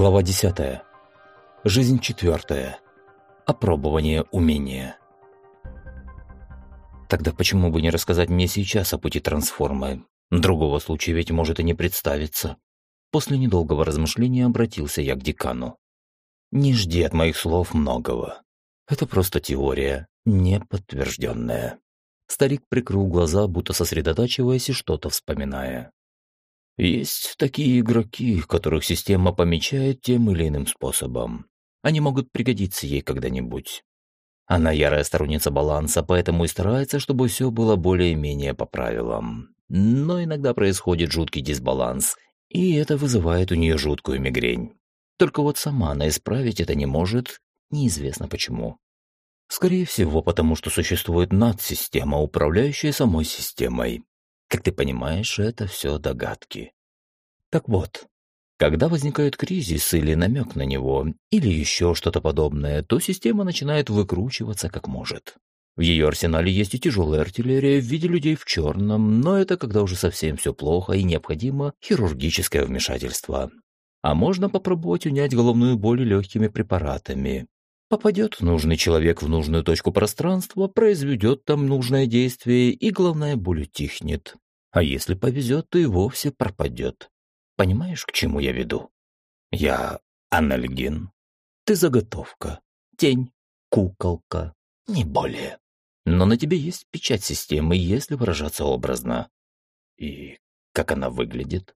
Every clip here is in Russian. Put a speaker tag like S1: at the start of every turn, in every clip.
S1: Глава 10. Жизнь четвертая. Опробование умения. Тогда почему бы не рассказать мне сейчас о пути трансформы? Другого случая ведь может и не представиться. После недолгого размышления обратился я к декану. Не жди от моих слов многого. Это просто теория, не подтвержденная. Старик прикрыл глаза, будто сосредотачиваясь и что-то вспоминая. Есть такие игроки, которых система помечает тем или иным способом. Они могут пригодиться ей когда-нибудь. Она ярая сторонница баланса, поэтому и старается, чтобы все было более-менее по правилам. Но иногда происходит жуткий дисбаланс, и это вызывает у нее жуткую мигрень. Только вот сама она исправить это не может, неизвестно почему. Скорее всего, потому что существует надсистема, управляющая самой системой. Как ты понимаешь, это все догадки. Так вот, когда возникает кризис или намек на него, или еще что-то подобное, то система начинает выкручиваться как может. В ее арсенале есть и тяжелая артиллерия в виде людей в черном, но это когда уже совсем все плохо и необходимо хирургическое вмешательство. А можно попробовать унять головную боль легкими препаратами. Попадет нужный человек в нужную точку пространства, произведет там нужное действие, и головная боль утихнет. А если повезет, то и вовсе пропадет. Понимаешь, к чему я веду? Я анальгин. Ты заготовка. Тень. Куколка. Не более. Но на тебе есть печать системы, если выражаться образно. И как она выглядит?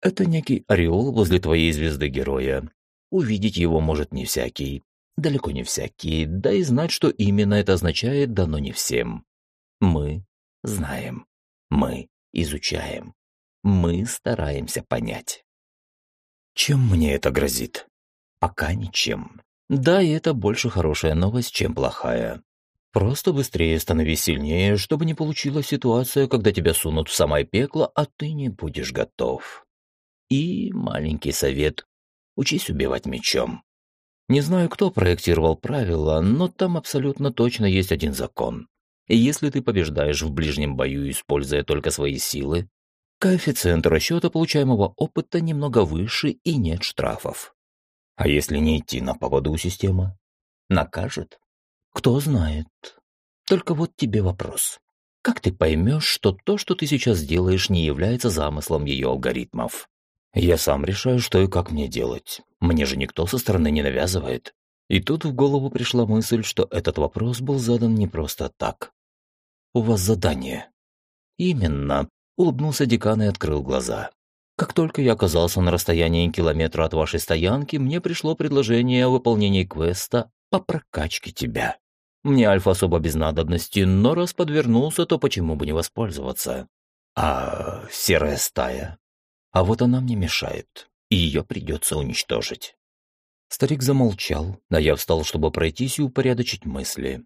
S1: Это некий ореол возле твоей звезды героя. Увидеть его может не всякий, Далеко не всякие, да и знать, что именно это означает, дано не всем. Мы знаем. Мы изучаем. Мы стараемся понять. Чем мне это грозит? Пока ничем. Да, и это больше хорошая новость, чем плохая. Просто быстрее становись сильнее, чтобы не получилась ситуация, когда тебя сунут в самое пекло, а ты не будешь готов. И маленький совет – учись убивать мечом. Не знаю, кто проектировал правила, но там абсолютно точно есть один закон. И если ты побеждаешь в ближнем бою, используя только свои силы, коэффициент расчета получаемого опыта немного выше и нет штрафов. А если не идти на поводу системы? Накажет? Кто знает. Только вот тебе вопрос. Как ты поймешь, что то, что ты сейчас делаешь, не является замыслом ее алгоритмов? Я сам решаю, что и как мне делать. Мне же никто со стороны не навязывает. И тут в голову пришла мысль, что этот вопрос был задан не просто так. «У вас задание». «Именно», — улыбнулся декан и открыл глаза. «Как только я оказался на расстоянии километра от вашей стоянки, мне пришло предложение о выполнении квеста по прокачке тебя. Мне Альфа особо без надобности, но раз подвернулся, то почему бы не воспользоваться? А серая стая? А вот она мне мешает, и ее придется уничтожить. Старик замолчал, а я встал, чтобы пройтись и упорядочить мысли.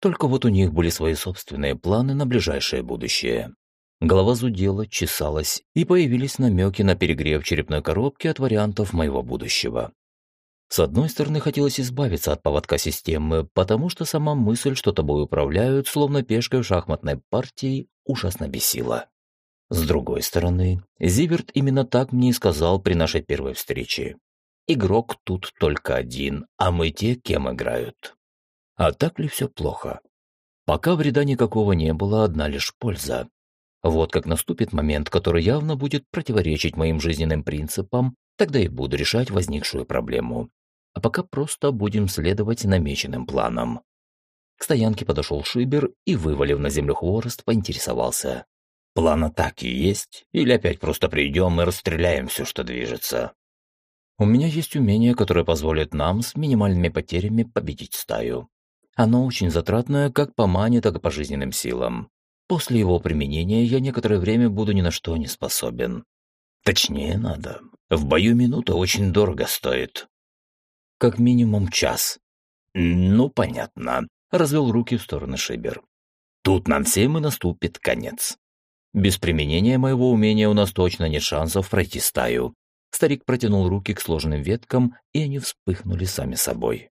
S1: Только вот у них были свои собственные планы на ближайшее будущее. Голова зудела, чесалась, и появились намеки на перегрев черепной коробки от вариантов моего будущего. С одной стороны, хотелось избавиться от поводка системы, потому что сама мысль, что тобой управляют, словно пешкой в шахматной партии, ужасно бесила. С другой стороны, Зиверт именно так мне и сказал при нашей первой встрече. Игрок тут только один, а мы те, кем играют. А так ли все плохо? Пока вреда никакого не было, одна лишь польза. Вот как наступит момент, который явно будет противоречить моим жизненным принципам, тогда и буду решать возникшую проблему. А пока просто будем следовать намеченным планам. К стоянке подошел Шибер и, вывалив на землю хворост, поинтересовался. План атаки есть? Или опять просто придем и расстреляем все, что движется? У меня есть умение, которое позволит нам с минимальными потерями победить стаю. Оно очень затратное как по мане, так и по жизненным силам. После его применения я некоторое время буду ни на что не способен. Точнее надо. В бою минута очень дорого стоит. Как минимум час. Ну, понятно. Развел руки в стороны Шибер. Тут нам всем и наступит конец. Без применения моего умения у нас точно нет шансов пройти стаю. Старик протянул руки к сложенным веткам, и они вспыхнули сами собой.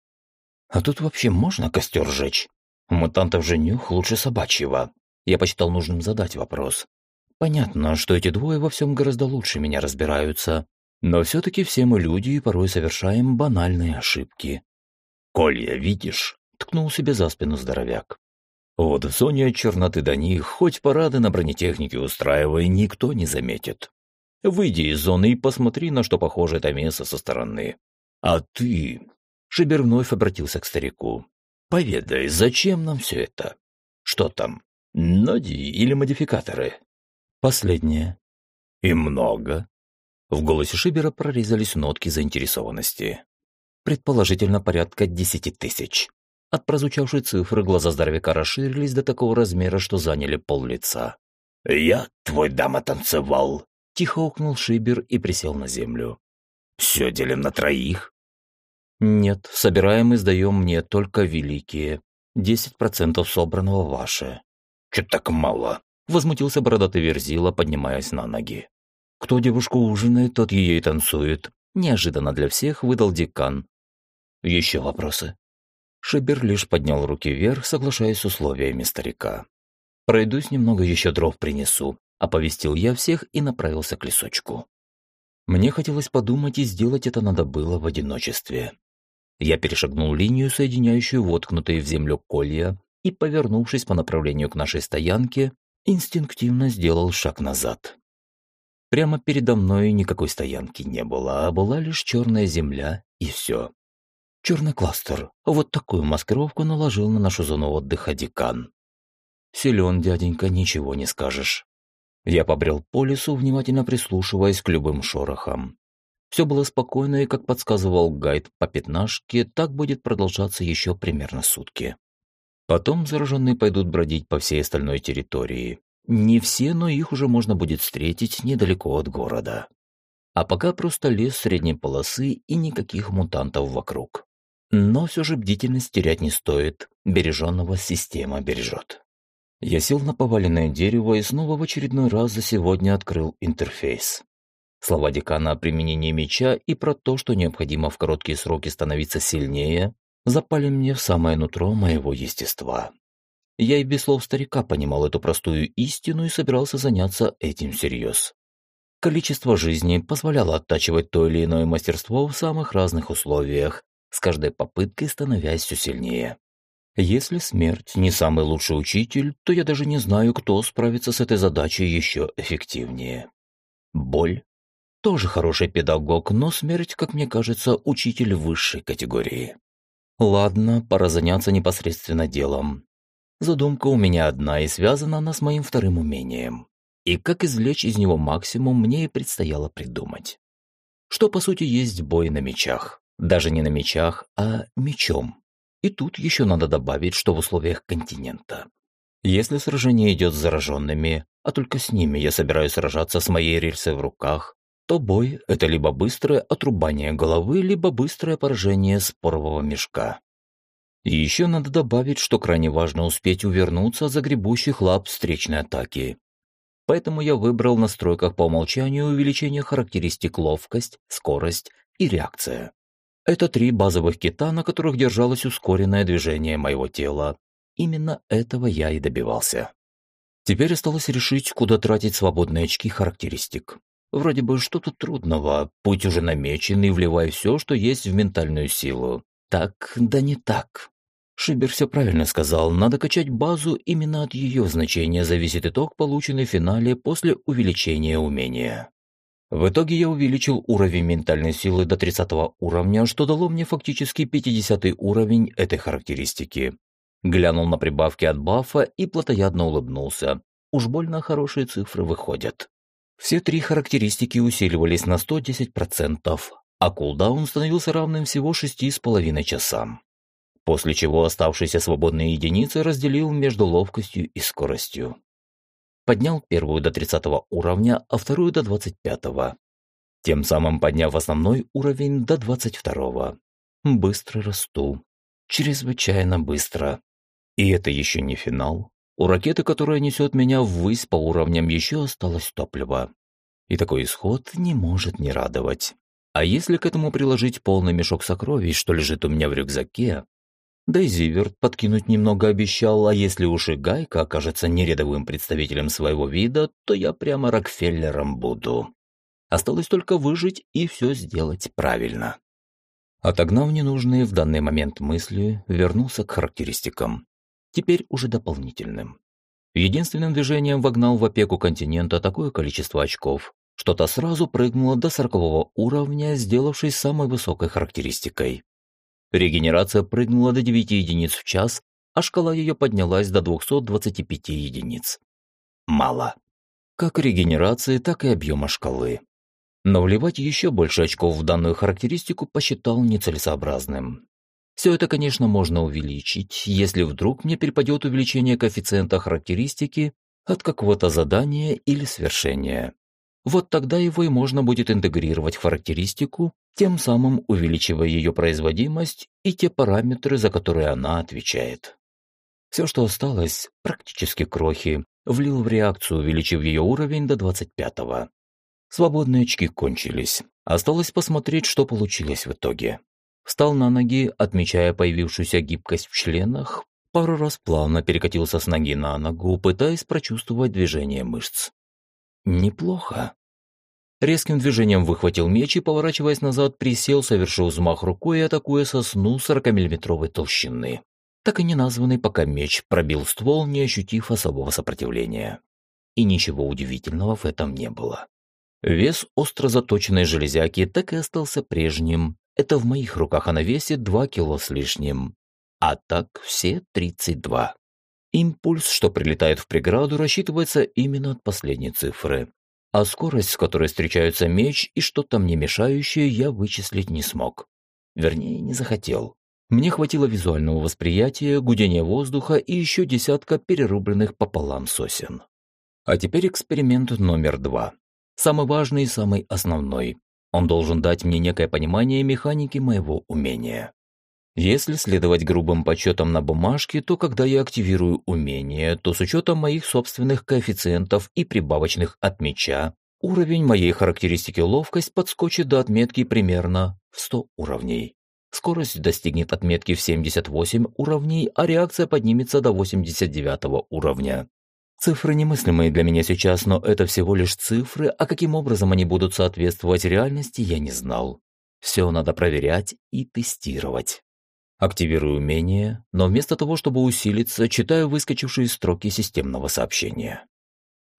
S1: А тут вообще можно костер сжечь? У мутантов же нюх лучше собачьего. Я посчитал нужным задать вопрос. Понятно, что эти двое во всем гораздо лучше меня разбираются, Но все-таки все мы люди и порой совершаем банальные ошибки. «Колья, видишь?» — ткнул себе за спину здоровяк. «Вот в зоне черноты до них, хоть парады на бронетехнике устраивай, никто не заметит. Выйди из зоны и посмотри, на что похоже это место со стороны. А ты...» Шибер вновь обратился к старику. «Поведай, зачем нам все это? Что там, ноди или модификаторы?» «Последнее». «И много?» В голосе Шибера прорезались нотки заинтересованности. Предположительно, порядка десяти тысяч. От прозвучавшей цифры глаза здоровяка расширились до такого размера, что заняли пол лица. «Я твой дама танцевал!» Тихо укнул Шибер и присел на землю. «Все делим на троих?» «Нет, собираем и сдаем мне только великие. Десять процентов собранного ваше». «Чё так мало?» — возмутился бородатый Верзила, поднимаясь на ноги. Кто девушку ужинает, тот ее и танцует. Неожиданно для всех выдал декан. Еще вопросы? Шибер лишь поднял руки вверх, соглашаясь с условиями старика. «Пройдусь немного, еще дров принесу», — оповестил я всех и направился к лесочку. Мне хотелось подумать, и сделать это надо было в одиночестве. Я перешагнул линию, соединяющую воткнутые в землю колья, и, повернувшись по направлению к нашей стоянке, инстинктивно сделал шаг назад. Прямо передо мной никакой стоянки не было, а была лишь черная земля и все. Черный кластер. Вот такую маскировку наложил на нашу зону отдыха декан. Силен, дяденька, ничего не скажешь. Я побрел по лесу, внимательно прислушиваясь к любым шорохам. Все было спокойно, и, как подсказывал гайд по пятнашке, так будет продолжаться еще примерно сутки. Потом зараженные пойдут бродить по всей остальной территории. Не все, но их уже можно будет встретить недалеко от города. А пока просто лес средней полосы и никаких мутантов вокруг. Но все же бдительность терять не стоит, береженного система бережет. Я сел на поваленное дерево и снова в очередной раз за сегодня открыл интерфейс. Слова декана о применении меча и про то, что необходимо в короткие сроки становиться сильнее, запали мне в самое нутро моего естества. Я и без слов старика понимал эту простую истину и собирался заняться этим всерьез. Количество жизни позволяло оттачивать то или иное мастерство в самых разных условиях, с каждой попыткой становясь все сильнее. Если смерть не самый лучший учитель, то я даже не знаю, кто справится с этой задачей еще эффективнее. Боль. Тоже хороший педагог, но смерть, как мне кажется, учитель высшей категории. Ладно, пора заняться непосредственно делом. Задумка у меня одна, и связана она с моим вторым умением. И как извлечь из него максимум, мне и предстояло придумать. Что, по сути, есть бой на мечах. Даже не на мечах, а мечом. И тут еще надо добавить, что в условиях континента. Если сражение идет с зараженными, а только с ними я собираюсь сражаться с моей рельсой в руках, то бой – это либо быстрое отрубание головы, либо быстрое поражение спорового мешка. И еще надо добавить, что крайне важно успеть увернуться от загребущих лап встречной атаки. Поэтому я выбрал в настройках по умолчанию увеличение характеристик ловкость, скорость и реакция. Это три базовых кита, на которых держалось ускоренное движение моего тела. Именно этого я и добивался. Теперь осталось решить, куда тратить свободные очки характеристик. Вроде бы что-то трудного, путь уже намечен и вливай все, что есть в ментальную силу. Так, да не так. Шибер все правильно сказал, надо качать базу, именно от ее значения зависит итог, полученный в финале после увеличения умения. В итоге я увеличил уровень ментальной силы до 30 уровня, что дало мне фактически 50 уровень этой характеристики. Глянул на прибавки от бафа и плотоядно улыбнулся. Уж больно хорошие цифры выходят. Все три характеристики усиливались на 110%, а кулдаун становился равным всего 6,5 часам после чего оставшиеся свободные единицы разделил между ловкостью и скоростью. Поднял первую до 30 уровня, а вторую до 25. -го. Тем самым подняв основной уровень до 22. -го. Быстро расту. Чрезвычайно быстро. И это еще не финал. У ракеты, которая несет меня ввысь по уровням, еще осталось топливо. И такой исход не может не радовать. А если к этому приложить полный мешок сокровищ, что лежит у меня в рюкзаке, да и Зиверт подкинуть немного обещал, а если уж и Гайка окажется нерядовым представителем своего вида, то я прямо Рокфеллером буду. Осталось только выжить и все сделать правильно. Отогнав ненужные в данный момент мысли, вернулся к характеристикам. Теперь уже дополнительным. Единственным движением вогнал в опеку континента такое количество очков, что то сразу прыгнуло до сорокового уровня, сделавшись самой высокой характеристикой. Регенерация прыгнула до 9 единиц в час, а шкала ее поднялась до 225 единиц. Мало. Как регенерации, так и объема шкалы. Но вливать еще больше очков в данную характеристику посчитал нецелесообразным. Все это, конечно, можно увеличить, если вдруг мне перепадет увеличение коэффициента характеристики от какого-то задания или свершения. Вот тогда его и можно будет интегрировать в характеристику, тем самым увеличивая ее производимость и те параметры, за которые она отвечает. Все, что осталось, практически крохи, влил в реакцию, увеличив ее уровень до 25-го. Свободные очки кончились. Осталось посмотреть, что получилось в итоге. Встал на ноги, отмечая появившуюся гибкость в членах, пару раз плавно перекатился с ноги на ногу, пытаясь прочувствовать движение мышц. Неплохо. Резким движением выхватил меч и, поворачиваясь назад, присел, совершил взмах рукой атакуя сосну 40-миллиметровой толщины. Так и не названный пока меч пробил ствол, не ощутив особого сопротивления. И ничего удивительного в этом не было. Вес остро заточенной железяки так и остался прежним. Это в моих руках она весит 2 кило с лишним. А так все 32. Импульс, что прилетает в преграду, рассчитывается именно от последней цифры. А скорость, с которой встречаются меч и что-то мне мешающее, я вычислить не смог. Вернее, не захотел. Мне хватило визуального восприятия, гудения воздуха и еще десятка перерубленных пополам сосен. А теперь эксперимент номер два. Самый важный и самый основной. Он должен дать мне некое понимание механики моего умения. Если следовать грубым подсчетам на бумажке, то когда я активирую умение, то с учетом моих собственных коэффициентов и прибавочных от меча, уровень моей характеристики ловкость подскочит до отметки примерно в 100 уровней. Скорость достигнет отметки в 78 уровней, а реакция поднимется до 89 уровня. Цифры немыслимые для меня сейчас, но это всего лишь цифры, а каким образом они будут соответствовать реальности, я не знал. Все надо проверять и тестировать. Активирую умение, но вместо того, чтобы усилиться, читаю выскочившие строки системного сообщения.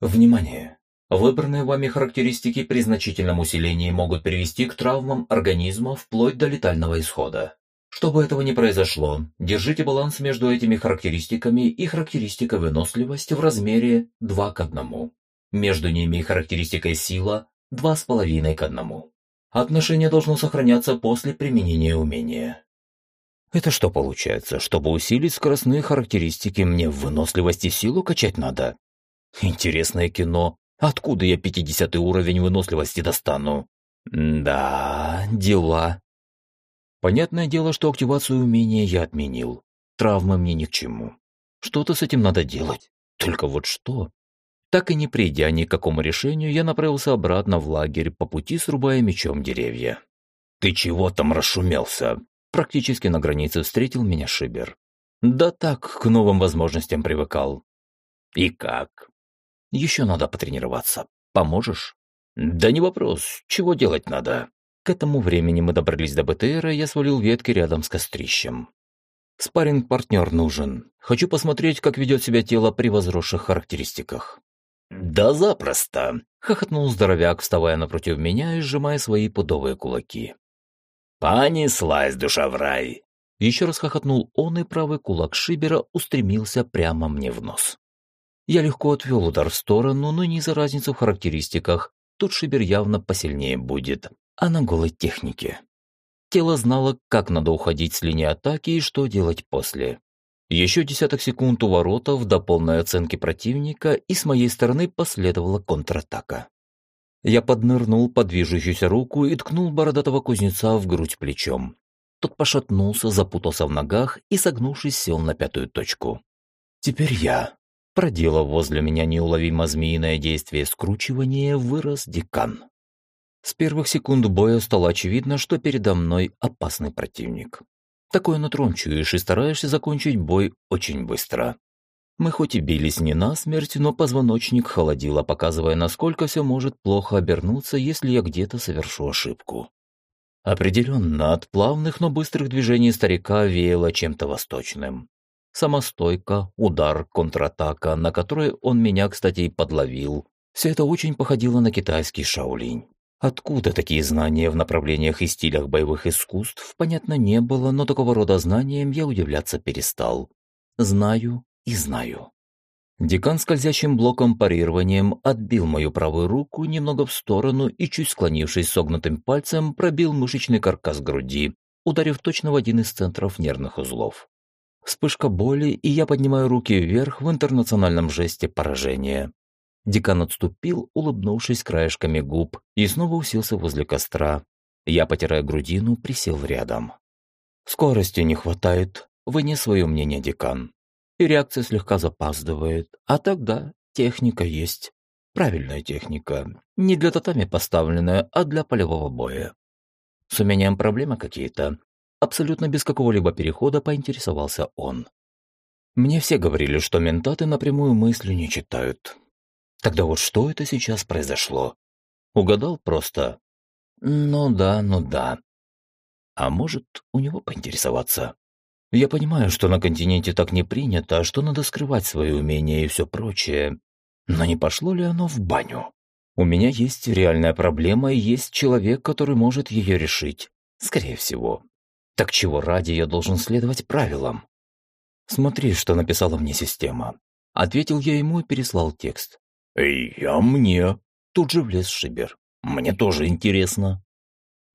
S1: Внимание! Выбранные вами характеристики при значительном усилении могут привести к травмам организма вплоть до летального исхода. Чтобы этого не произошло, держите баланс между этими характеристиками и характеристикой выносливость в размере 2 к 1. Между ними и характеристикой сила 2,5 к 1. Отношение должно сохраняться после применения умения. Это что получается? Чтобы усилить скоростные характеристики, мне выносливость и силу качать надо? Интересное кино. Откуда я 50 уровень выносливости достану? Да, дела. Понятное дело, что активацию умения я отменил. Травмы мне ни к чему. Что-то с этим надо делать. Только вот что? Так и не придя ни к какому решению, я направился обратно в лагерь, по пути срубая мечом деревья. «Ты чего там расшумелся?» Практически на границе встретил меня Шибер. Да так, к новым возможностям привыкал. И как? Еще надо потренироваться. Поможешь? Да не вопрос. Чего делать надо? К этому времени мы добрались до БТРа, я свалил ветки рядом с кострищем. Спарринг-партнер нужен. Хочу посмотреть, как ведет себя тело при возросших характеристиках. «Да запросто!» — хохотнул здоровяк, вставая напротив меня и сжимая свои пудовые кулаки. «Понеслась душа в рай!» Еще раз хохотнул он, и правый кулак Шибера устремился прямо мне в нос. Я легко отвел удар в сторону, но не за разницу в характеристиках. Тут Шибер явно посильнее будет, а на голой технике. Тело знало, как надо уходить с линии атаки и что делать после. Еще десяток секунд у воротов до полной оценки противника, и с моей стороны последовала контратака. Я поднырнул под движущуюся руку и ткнул бородатого кузнеца в грудь плечом. Тот пошатнулся, запутался в ногах и, согнувшись, сел на пятую точку. Теперь я. Проделав возле меня неуловимо змеиное действие скручивания, вырос декан. С первых секунд боя стало очевидно, что передо мной опасный противник. Такое нутром чуешь и стараешься закончить бой очень быстро. Мы хоть и бились не насмерть, но позвоночник холодило, показывая, насколько все может плохо обернуться, если я где-то совершу ошибку. Определенно, от плавных, но быстрых движений старика веяло чем-то восточным. Самостойка, удар, контратака, на которой он меня, кстати, и подловил. Все это очень походило на китайский шаолинь. Откуда такие знания в направлениях и стилях боевых искусств, понятно не было, но такого рода знаниям я удивляться перестал. Знаю и знаю. Декан скользящим блоком парированием отбил мою правую руку немного в сторону и, чуть склонившись согнутым пальцем, пробил мышечный каркас груди, ударив точно в один из центров нервных узлов. Вспышка боли, и я поднимаю руки вверх в интернациональном жесте поражения. Декан отступил, улыбнувшись краешками губ, и снова уселся возле костра. Я, потирая грудину, присел рядом. «Скорости не хватает. Вы не свое мнение, декан и реакция слегка запаздывает. А тогда техника есть. Правильная техника. Не для татами поставленная, а для полевого боя. С умением проблемы какие-то. Абсолютно без какого-либо перехода поинтересовался он. Мне все говорили, что ментаты напрямую мысли не читают. Тогда вот что это сейчас произошло? Угадал просто? Ну да, ну да. А может, у него поинтересоваться? Я понимаю, что на континенте так не принято, что надо скрывать свои умения и все прочее. Но не пошло ли оно в баню? У меня есть реальная проблема и есть человек, который может ее решить. Скорее всего. Так чего ради я должен следовать правилам? Смотри, что написала мне система. Ответил я ему и переслал текст. «Эй, а мне?» Тут же влез Шибер. «Мне тоже интересно».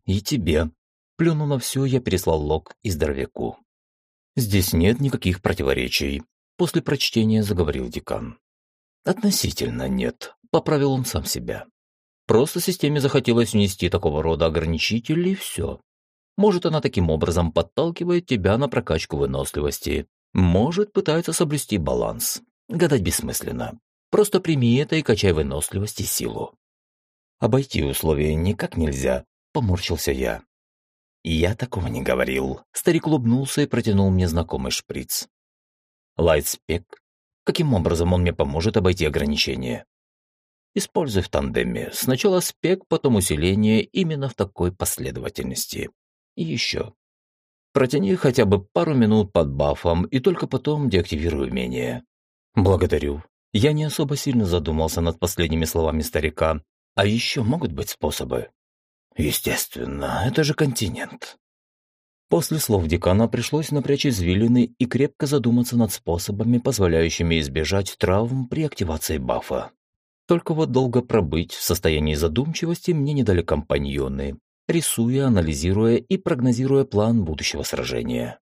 S1: «И тебе». Плюну на все, я переслал лог и здоровяку. Здесь нет никаких противоречий, после прочтения заговорил декан. Относительно нет, поправил он сам себя. Просто системе захотелось внести такого рода ограничители и все. Может, она таким образом подталкивает тебя на прокачку выносливости. Может, пытается соблюсти баланс. Гадать бессмысленно. Просто прими это и качай выносливость и силу. Обойти условия никак нельзя, поморщился я. «Я такого не говорил». Старик улыбнулся и протянул мне знакомый шприц. «Лайтспек? Каким образом он мне поможет обойти ограничения?» «Используй в тандеме. Сначала спек, потом усиление именно в такой последовательности. И еще. Протяни хотя бы пару минут под бафом и только потом деактивируй умение». «Благодарю». Я не особо сильно задумался над последними словами старика. «А еще могут быть способы?» Естественно, это же континент. После слов декана пришлось напрячь извилины и крепко задуматься над способами, позволяющими избежать травм при активации бафа. Только вот долго пробыть в состоянии задумчивости мне не дали компаньоны, рисуя, анализируя и прогнозируя план будущего сражения.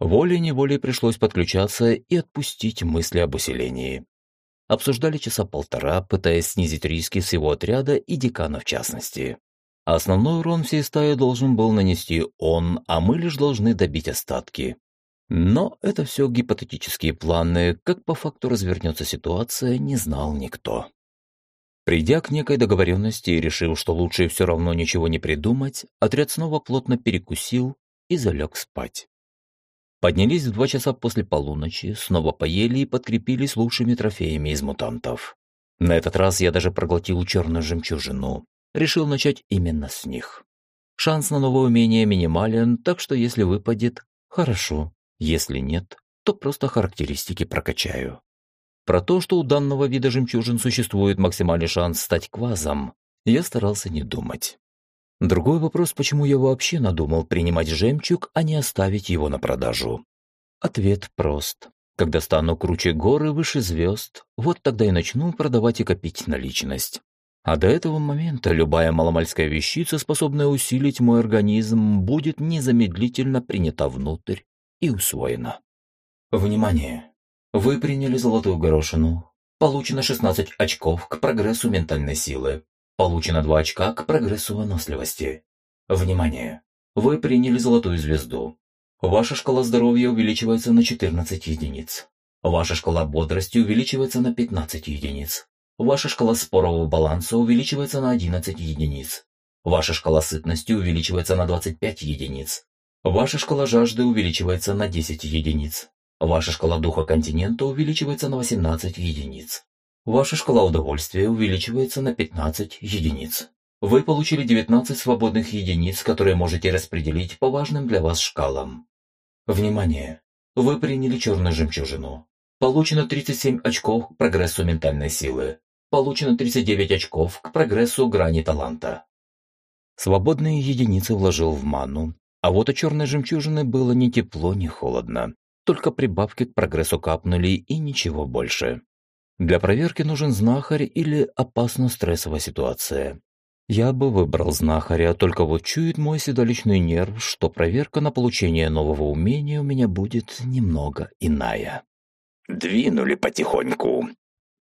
S1: Волей-неволей пришлось подключаться и отпустить мысли об усилении. Обсуждали часа полтора, пытаясь снизить риски всего отряда и декана в частности. Основной урон всей стаи должен был нанести он, а мы лишь должны добить остатки. Но это все гипотетические планы, как по факту развернется ситуация, не знал никто. Придя к некой договоренности и решив, что лучше все равно ничего не придумать, отряд снова плотно перекусил и залег спать. Поднялись в два часа после полуночи, снова поели и подкрепились лучшими трофеями из мутантов. На этот раз я даже проглотил черную жемчужину, решил начать именно с них. Шанс на новое умение минимален, так что если выпадет – хорошо, если нет, то просто характеристики прокачаю. Про то, что у данного вида жемчужин существует максимальный шанс стать квазом, я старался не думать. Другой вопрос, почему я вообще надумал принимать жемчуг, а не оставить его на продажу. Ответ прост. Когда стану круче горы, выше звезд, вот тогда и начну продавать и копить наличность. А до этого момента любая маломальская вещица, способная усилить мой организм, будет незамедлительно принята внутрь и усвоена. Внимание! Вы приняли золотую горошину. Получено 16 очков к прогрессу ментальной силы. Получено 2 очка к прогрессу выносливости. Внимание! Вы приняли золотую звезду. Ваша шкала здоровья увеличивается на 14 единиц. Ваша шкала бодрости увеличивается на 15 единиц. Ваша шкала спорового баланса увеличивается на 11 единиц. Ваша шкала сытности увеличивается на 25 единиц. Ваша шкала жажды увеличивается на 10 единиц. Ваша шкала духа континента увеличивается на 18 единиц. Ваша шкала удовольствия увеличивается на 15 единиц. Вы получили 19 свободных единиц, которые можете распределить по важным для вас шкалам. Внимание! Вы приняли черную жемчужину. Получено 37 очков к прогрессу ментальной силы. Получено 39 очков к прогрессу грани таланта. Свободные единицы вложил в ману, а вот у черной жемчужины было ни тепло, ни холодно. Только прибавки к прогрессу капнули и ничего больше. Для проверки нужен знахарь или опасна стрессовая ситуация. Я бы выбрал знахаря, только вот чует мой седалищный нерв, что проверка на получение нового умения у меня будет немного иная.
S2: «Двинули потихоньку»,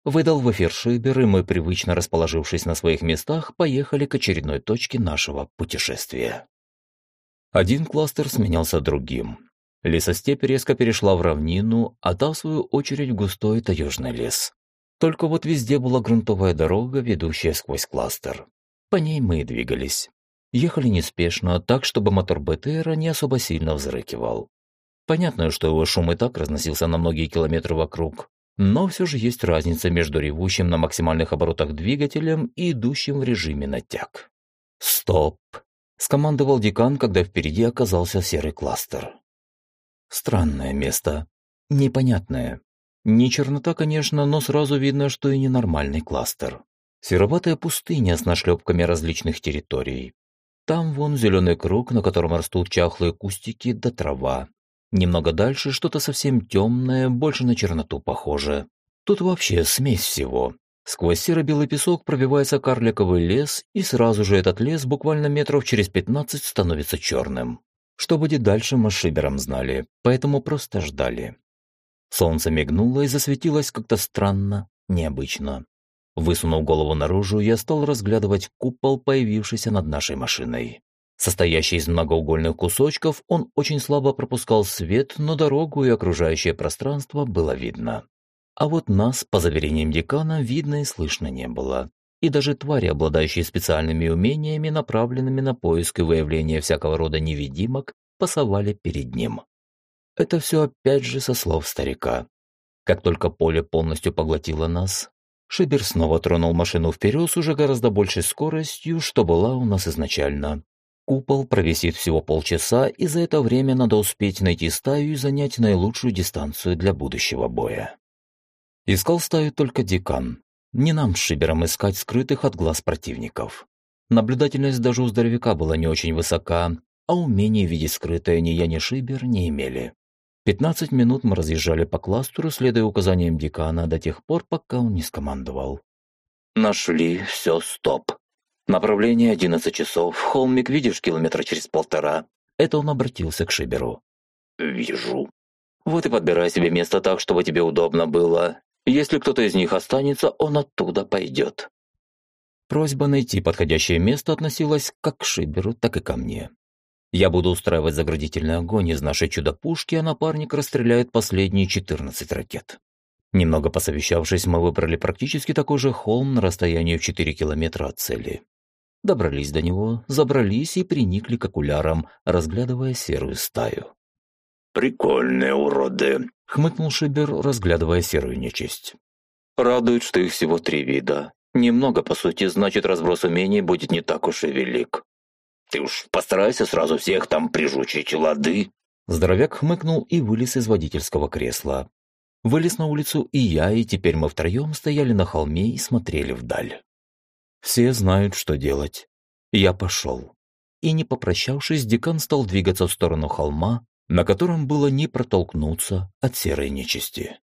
S1: Выдал в эфир Шибер, и мы, привычно расположившись на своих местах, поехали к очередной точке нашего путешествия. Один кластер сменялся другим. Лесостепь резко перешла в равнину, а та, в свою очередь, густой таежный лес. Только вот везде была грунтовая дорога, ведущая сквозь кластер. По ней мы и двигались. Ехали неспешно, так, чтобы мотор БТРа не особо сильно взрыкивал. Понятно, что его шум и так разносился на многие километры вокруг, но все же есть разница между ревущим на максимальных оборотах двигателем и идущим в режиме натяг. «Стоп!» – скомандовал декан, когда впереди оказался серый кластер. Странное место. Непонятное. Не чернота, конечно, но сразу видно, что и ненормальный кластер. Сероватая пустыня с нашлепками различных территорий. Там вон зеленый круг, на котором растут чахлые кустики да трава. Немного дальше что-то совсем темное, больше на черноту похоже. Тут вообще смесь всего. Сквозь серо-белый песок пробивается карликовый лес, и сразу же этот лес буквально метров через пятнадцать становится черным. Что будет дальше, мы с Шибером знали, поэтому просто ждали. Солнце мигнуло и засветилось как-то странно, необычно. Высунув голову наружу, я стал разглядывать купол, появившийся над нашей машиной. Состоящий из многоугольных кусочков, он очень слабо пропускал свет, но дорогу и окружающее пространство было видно. А вот нас, по заверениям декана, видно и слышно не было. И даже твари, обладающие специальными умениями, направленными на поиск и выявление всякого рода невидимок, пасовали перед ним. Это все опять же со слов старика. Как только поле полностью поглотило нас, Шибер снова тронул машину вперед с уже гораздо большей скоростью, что была у нас изначально, Купол провисит всего полчаса, и за это время надо успеть найти стаю и занять наилучшую дистанцию для будущего боя. Искал стаю только декан. Не нам с Шибером искать скрытых от глаз противников. Наблюдательность даже у здоровяка была не очень высока, а умение видеть скрытое ни я, ни Шибер не имели. Пятнадцать минут мы разъезжали по кластеру, следуя указаниям декана до тех пор, пока он не скомандовал.
S2: «Нашли, все, стоп», Направление 11 часов. Холмик видишь километра через полтора.
S1: Это он обратился к Шиберу.
S2: Вижу. Вот и подбирай себе место так, чтобы тебе удобно было. Если кто-то из них останется, он оттуда пойдет.
S1: Просьба найти подходящее место относилась как к Шиберу, так и ко мне. Я буду устраивать заградительный огонь из нашей чудо-пушки, а напарник расстреляет последние 14 ракет. Немного посовещавшись, мы выбрали практически такой же холм на расстоянии в 4 километра от цели. Добрались до него, забрались и приникли к окулярам, разглядывая серую стаю.
S2: «Прикольные уроды», —
S1: хмыкнул Шибер, разглядывая серую нечисть.
S2: «Радует, что их всего три вида. Немного, по сути, значит, разброс умений будет не так уж и велик. Ты уж постарайся сразу всех там прижучить, лады».
S1: Здоровяк хмыкнул и вылез из водительского кресла. Вылез на улицу и я, и теперь мы втроем стояли на холме и смотрели вдаль. Все знают, что делать. Я пошел. И не попрощавшись, декан стал двигаться в сторону холма, на котором было не протолкнуться от серой нечисти.